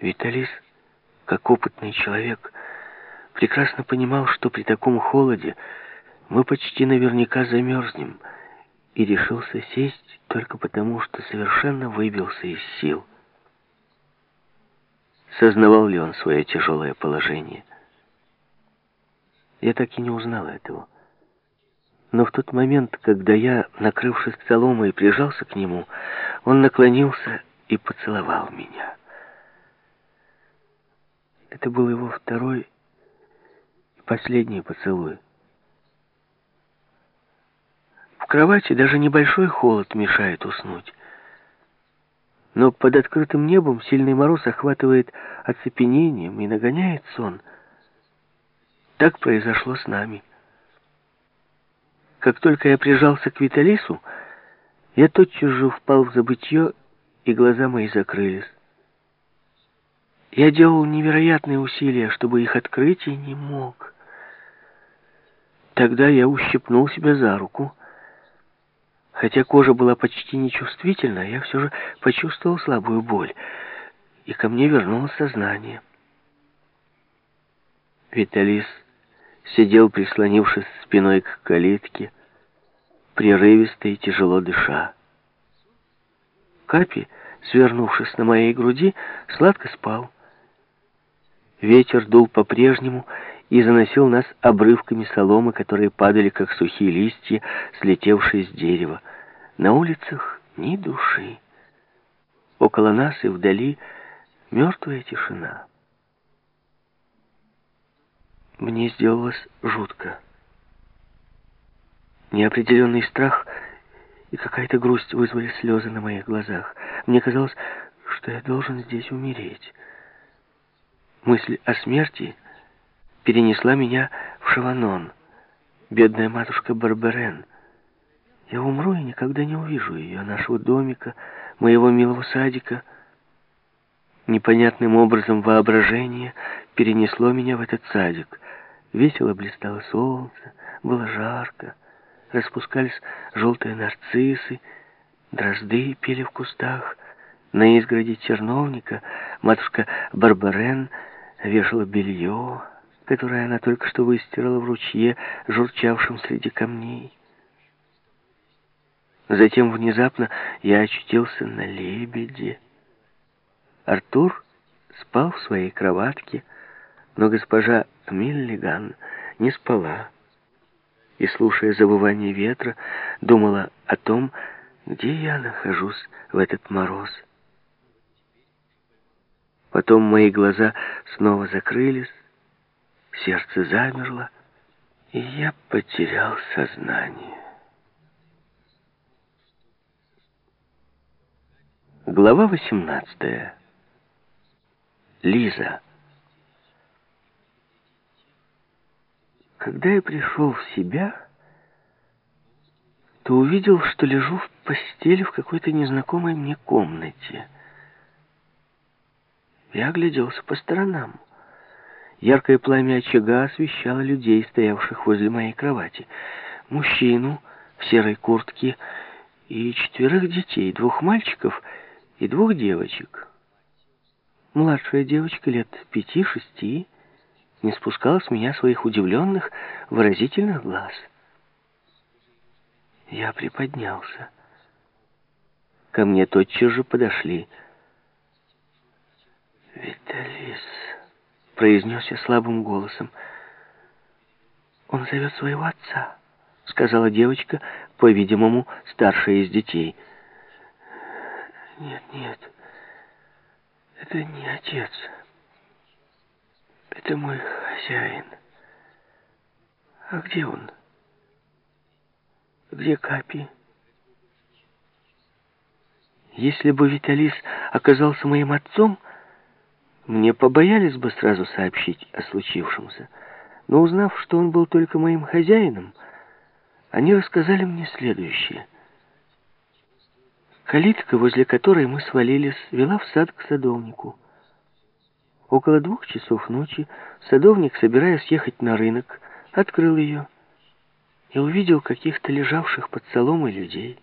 Виталис, как опытный человек, прекрасно понимал, что при таком холоде мы почти наверняка замерзнем, и решился сесть только потому, что совершенно выбился из сил. Сознавал ли он свое тяжелое положение? Я так и не узнал этого. Но в тот момент, когда я, накрывшись соломой, прижался к нему, он наклонился и поцеловал меня. Это был его второй и последний поцелуй. В кровати даже небольшой холод мешает уснуть. Но под открытым небом сильный мороз охватывает оцепенением и нагоняет сон. Так произошло с нами. Как только я прижался к Виталису, я тотчас же впал в забытье, и глаза мои закрылись. Я делал невероятные усилия, чтобы их открыть, и не мог. Тогда я ущипнул себя за руку, Хотя кожа была почти нечувствительна, я все же почувствовал слабую боль, и ко мне вернулось сознание. Виталис сидел, прислонившись спиной к калитке, прерывисто и тяжело дыша. Капи, свернувшись на моей груди, сладко спал. Ветер дул по-прежнему, и заносил нас обрывками соломы, которые падали, как сухие листья, слетевшие с дерева. На улицах ни души. Около нас и вдали мертвая тишина. Мне сделалось жутко. Неопределенный страх и какая-то грусть вызвали слезы на моих глазах. Мне казалось, что я должен здесь умереть. Мысль о смерти — перенесла меня в Шаванон. Бедная матушка Барберен. Я умру и никогда не увижу ее, нашего домика, моего милого садика. Непонятным образом воображение перенесло меня в этот садик. Весело блистало солнце, было жарко. Распускались желтые нарциссы, дрозды пели в кустах. На изгороди терновника матушка Барбарен вешала белье, которое она только что выстирала в ручье, журчавшем среди камней. Затем внезапно я очутился на лебеде. Артур спал в своей кроватке, но госпожа Миллиган не спала и, слушая завывание ветра, думала о том, где я нахожусь в этот мороз. Потом мои глаза снова закрылись, Сердце замерло, и я потерял сознание. Глава 18. Лиза. Когда я пришел в себя, то увидел, что лежу в постели в какой-то незнакомой мне комнате. Я огляделся по сторонам. Яркое пламя очага освещало людей, стоявших возле моей кровати. Мужчину в серой куртке и четверых детей, двух мальчиков и двух девочек. Младшая девочка лет пяти-шести не спускала с меня своих удивленных, выразительных глаз. Я приподнялся. Ко мне тотчас же подошли. «Виталис», произнес я слабым голосом. «Он зовет своего отца», — сказала девочка, по-видимому, старшая из детей. «Нет, нет, это не отец. Это мой хозяин. А где он? Где Капи?» Если бы Виталис оказался моим отцом, мне побоялись бы сразу сообщить о случившемся, но узнав, что он был только моим хозяином, они рассказали мне следующее. Калитка, возле которой мы свалились, вела в сад к садовнику. Около двух часов ночи садовник, собираясь ехать на рынок, открыл ее и увидел каких-то лежавших под соломой людей.